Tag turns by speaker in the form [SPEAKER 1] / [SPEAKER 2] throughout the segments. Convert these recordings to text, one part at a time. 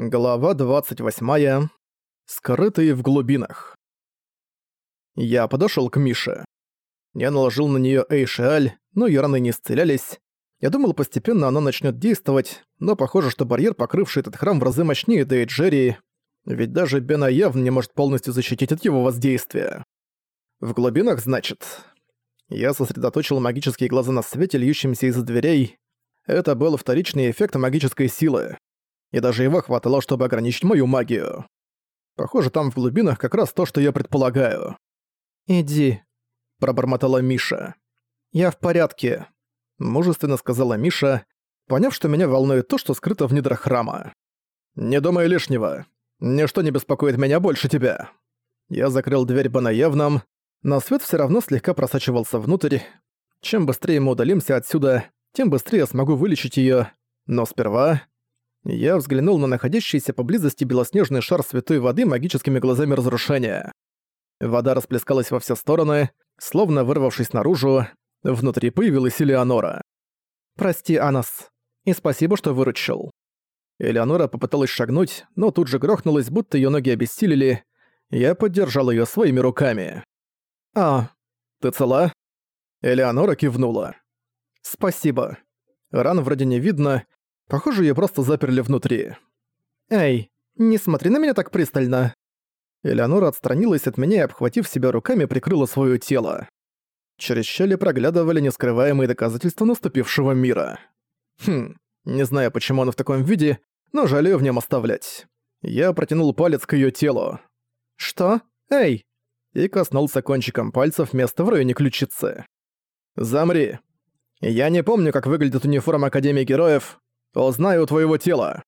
[SPEAKER 1] Глава 28. Скрытые в глубинах. Я подошёл к Мише. Я наложил на неё Эйшиаль, но её раны не исцелялись. Я думал, постепенно она начнёт действовать, но похоже, что барьер, покрывший этот храм в разы мощнее Дейджерии, ведь даже Бена явно не может полностью защитить от его воздействия. В глубинах, значит. Я сосредоточил магические глаза на свете, льющемся из дверей. Это был вторичный эффект магической силы и даже его хватало, чтобы ограничить мою магию. Похоже, там в глубинах как раз то, что я предполагаю.
[SPEAKER 2] «Иди», —
[SPEAKER 1] пробормотала Миша.
[SPEAKER 2] «Я в порядке», —
[SPEAKER 1] мужественно сказала Миша, поняв, что меня волнует то, что скрыто в недрах храма. «Не думай лишнего. Ничто не беспокоит меня больше тебя». Я закрыл дверь по наявном, но свет все равно слегка просачивался внутрь. Чем быстрее мы удалимся отсюда, тем быстрее я смогу вылечить ее. Но сперва я взглянул на находящийся поблизости белоснежный шар святой воды магическими глазами разрушения. Вода расплескалась во все стороны, словно вырвавшись наружу, внутри появилась Элеонора.
[SPEAKER 2] «Прости, Анас, и спасибо, что выручил».
[SPEAKER 1] Элеонора попыталась шагнуть, но тут же грохнулась, будто ее ноги обессилели. Я поддержал ее своими руками.
[SPEAKER 2] «А,
[SPEAKER 1] ты цела?» Элеонора кивнула.
[SPEAKER 2] «Спасибо.
[SPEAKER 1] Ран вроде не видно, Похоже, её просто заперли внутри.
[SPEAKER 2] «Эй, не смотри на меня так пристально!»
[SPEAKER 1] Элеонора отстранилась от меня и, обхватив себя руками, прикрыла своё тело. Через щели проглядывали нескрываемые доказательства наступившего мира. Хм, не знаю, почему оно в таком виде, но жалею в нем оставлять. Я протянул палец к её телу.
[SPEAKER 2] «Что? Эй!»
[SPEAKER 1] И коснулся кончиком пальцев места в районе ключицы. «Замри. Я не помню, как выглядит униформа Академии Героев, Узнаю твоего тела».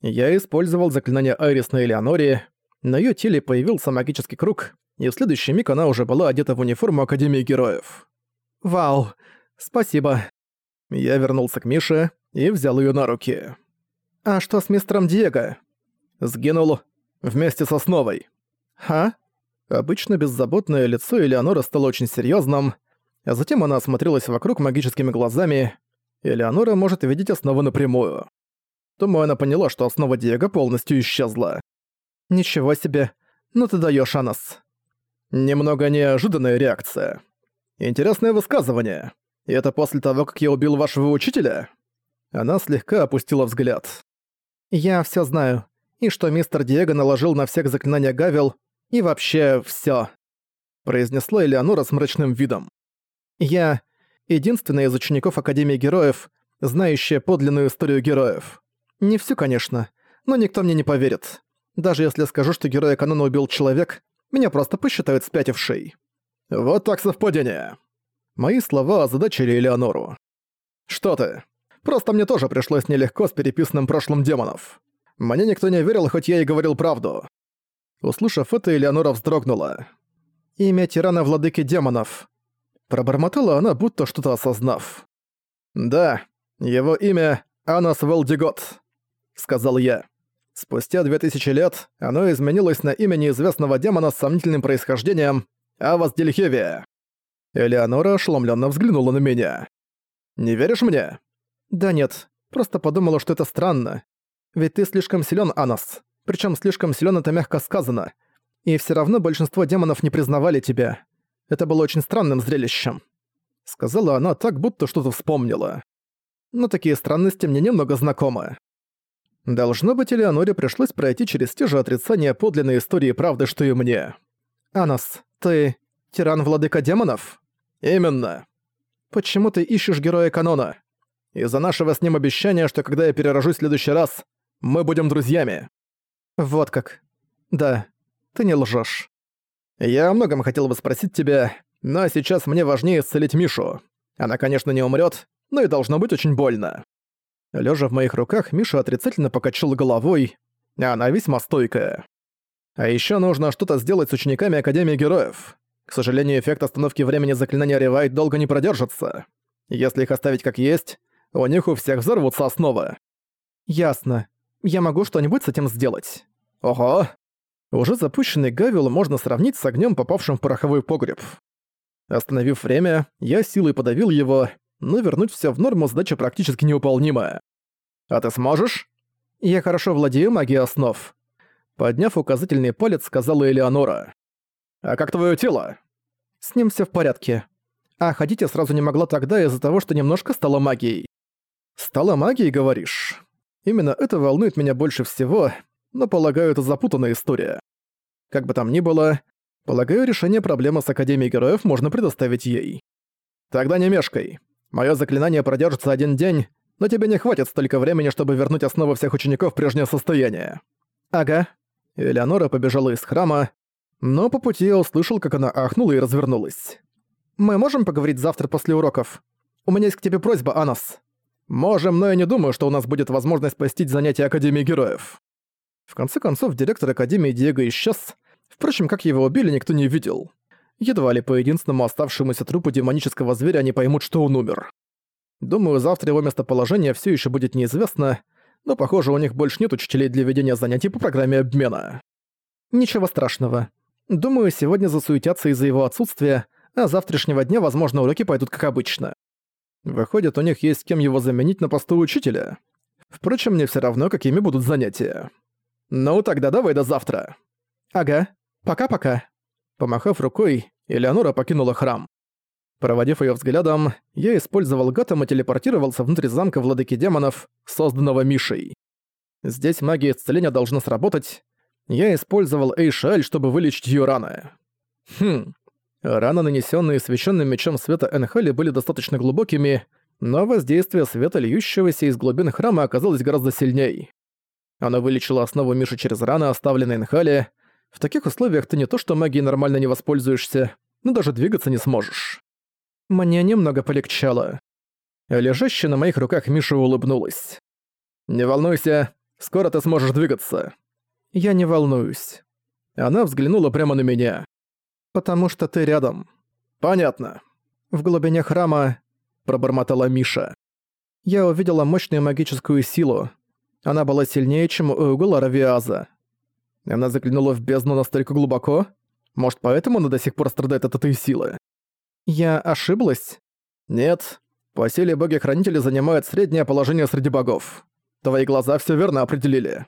[SPEAKER 1] Я использовал заклинание Айрис на Элеоноре. На её теле появился магический круг, и в следующий миг она уже была одета в униформу Академии Героев.
[SPEAKER 2] «Вау, спасибо».
[SPEAKER 1] Я вернулся к Мише и взял её на руки.
[SPEAKER 2] «А что с мистером Диего?»
[SPEAKER 1] Сгинул вместе с основой.
[SPEAKER 2] «Ха?»
[SPEAKER 1] Обычно беззаботное лицо Элеонора стало очень серьёзным, а затем она осмотрелась вокруг магическими глазами, Элеонора может видеть основу напрямую. Думаю, она поняла, что основа Диего полностью исчезла.
[SPEAKER 2] «Ничего себе. Ну ты даёшь, Анас».
[SPEAKER 1] Немного неожиданная реакция. Интересное высказывание. И это после того, как я убил вашего учителя? Она слегка опустила взгляд.
[SPEAKER 2] «Я всё знаю. И что мистер Диего наложил на всех заклинания Гавил, и вообще всё», произнесла Элеонора с мрачным видом. «Я единственная из учеников Академии Героев, знающая подлинную историю героев. Не всю, конечно, но никто мне не поверит. Даже если скажу, что героя канона убил человек, меня просто посчитают спятившей. Вот так совпадение. Мои слова озадачили Элеонору. Что ты? Просто мне тоже пришлось нелегко с переписанным прошлым демонов. Мне никто не верил, хоть я и говорил правду. Услышав это, Элеонора вздрогнула. Имя тирана владыки демонов.
[SPEAKER 1] Пробормотала она, будто что-то осознав. «Да, его имя Анас Велдигот», — сказал я. Спустя две тысячи лет оно изменилось на имя неизвестного демона с сомнительным происхождением Авас Дельхевия. Элеонора ошеломленно взглянула на меня. «Не веришь мне?»
[SPEAKER 2] «Да нет, просто подумала, что это странно. Ведь ты слишком силен, Анас. Причем слишком силен это мягко сказано. И все равно большинство демонов не признавали тебя. Это было очень странным зрелищем. Сказала она так, будто что-то вспомнила. Но такие странности мне немного знакомы. Должно быть, Элеоноре пришлось пройти через те же отрицания подлинной истории правды, что и мне. «Анас, ты тиран-владыка демонов?»
[SPEAKER 1] «Именно».
[SPEAKER 2] «Почему ты ищешь героя канона?»
[SPEAKER 1] «Из-за нашего с ним обещания, что когда я перерожусь в следующий раз, мы будем друзьями».
[SPEAKER 2] «Вот как. Да, ты не лжешь.
[SPEAKER 1] «Я о многом хотел бы спросить тебя, но сейчас мне важнее исцелить Мишу. Она, конечно, не умрет, но и должно быть очень больно». Лежа в моих руках, Миша отрицательно покачал головой, а она весьма стойкая. А еще нужно что-то сделать с учениками Академии Героев. К сожалению, эффект остановки времени заклинания Ревайт долго не продержится. Если их оставить как есть, у них у всех взорвутся основы.
[SPEAKER 2] Ясно. Я могу что-нибудь с этим сделать.
[SPEAKER 1] Ого, уже запущенный Гавил можно сравнить с огнем, попавшим в пороховой погреб. Остановив время, я силой подавил его, но вернуть все в норму задача практически невыполнимая. «А ты сможешь?»
[SPEAKER 2] Я хорошо владею магией основ. Подняв указательный палец, сказала Элеонора.
[SPEAKER 1] «А как твое тело?»
[SPEAKER 2] «С ним все в порядке. А ходить я сразу не могла тогда из-за того, что немножко стала магией».
[SPEAKER 1] «Стала магией, говоришь?» Именно это волнует меня больше всего, но, полагаю, это запутанная история. Как бы там ни было, полагаю, решение проблемы с Академией Героев можно предоставить ей. Тогда не мешкай. Моё заклинание продержится один день, но тебе не хватит столько времени, чтобы вернуть основы всех учеников в прежнее состояние.
[SPEAKER 2] Ага.
[SPEAKER 1] Элеонора побежала из храма, но по пути я услышал, как она ахнула и развернулась.
[SPEAKER 2] «Мы можем поговорить завтра после уроков? У меня есть к тебе просьба, Анас».
[SPEAKER 1] «Можем, но я не думаю, что у нас будет возможность посетить занятия Академии Героев». В конце концов, директор Академии Диего исчез. Впрочем, как его убили, никто не видел. Едва ли по единственному оставшемуся трупу демонического зверя они поймут, что он умер. Думаю, завтра его местоположение все еще будет неизвестно, но, похоже, у них больше нет учителей для ведения занятий по программе обмена.
[SPEAKER 2] Ничего страшного. Думаю, сегодня засуетятся из-за его отсутствия, а завтрашнего дня, возможно, уроки пойдут как обычно.
[SPEAKER 1] Выходит, у них есть кем его заменить на посту учителя. Впрочем, мне все равно, какими будут занятия. Ну, тогда давай до завтра.
[SPEAKER 2] Ага. Пока-пока.
[SPEAKER 1] Помахав рукой, Элеонора покинула храм. Проводив ее взглядом, я использовал Гатом и телепортировался внутрь замка владыки демонов, созданного Мишей. Здесь магия исцеления должна сработать. Я использовал Эйшаль, чтобы вылечить ее раны. Хм, Раны, нанесенные священным мечом света Энхали, были достаточно глубокими, но воздействие света, льющегося из глубин храма, оказалось гораздо сильней. Она вылечила основу Миши через раны, оставленные Энхали. В таких условиях ты не то что магией нормально не воспользуешься, но даже двигаться не сможешь.
[SPEAKER 2] Мне немного полегчало.
[SPEAKER 1] Лежащая на моих руках Миша улыбнулась. «Не волнуйся, скоро ты сможешь двигаться».
[SPEAKER 2] «Я не волнуюсь».
[SPEAKER 1] Она взглянула прямо на меня
[SPEAKER 2] потому что ты рядом».
[SPEAKER 1] «Понятно».
[SPEAKER 2] В глубине храма пробормотала Миша. Я увидела мощную магическую силу. Она была сильнее, чем у Угула Равиаза.
[SPEAKER 1] Она заглянула в бездну настолько глубоко? Может, поэтому она до сих пор страдает от этой силы?
[SPEAKER 2] Я ошиблась?
[SPEAKER 1] Нет. По силе боги-хранители занимают среднее положение среди богов. Твои глаза все верно определили.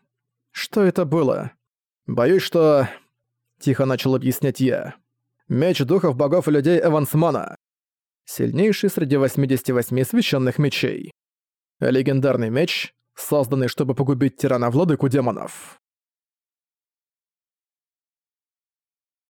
[SPEAKER 2] Что это было?
[SPEAKER 1] Боюсь, что... Тихо начал объяснять я. Меч духов богов и людей Эвансмана. Сильнейший среди 88 священных мечей. Легендарный меч, созданный, чтобы погубить тирана-владыку демонов.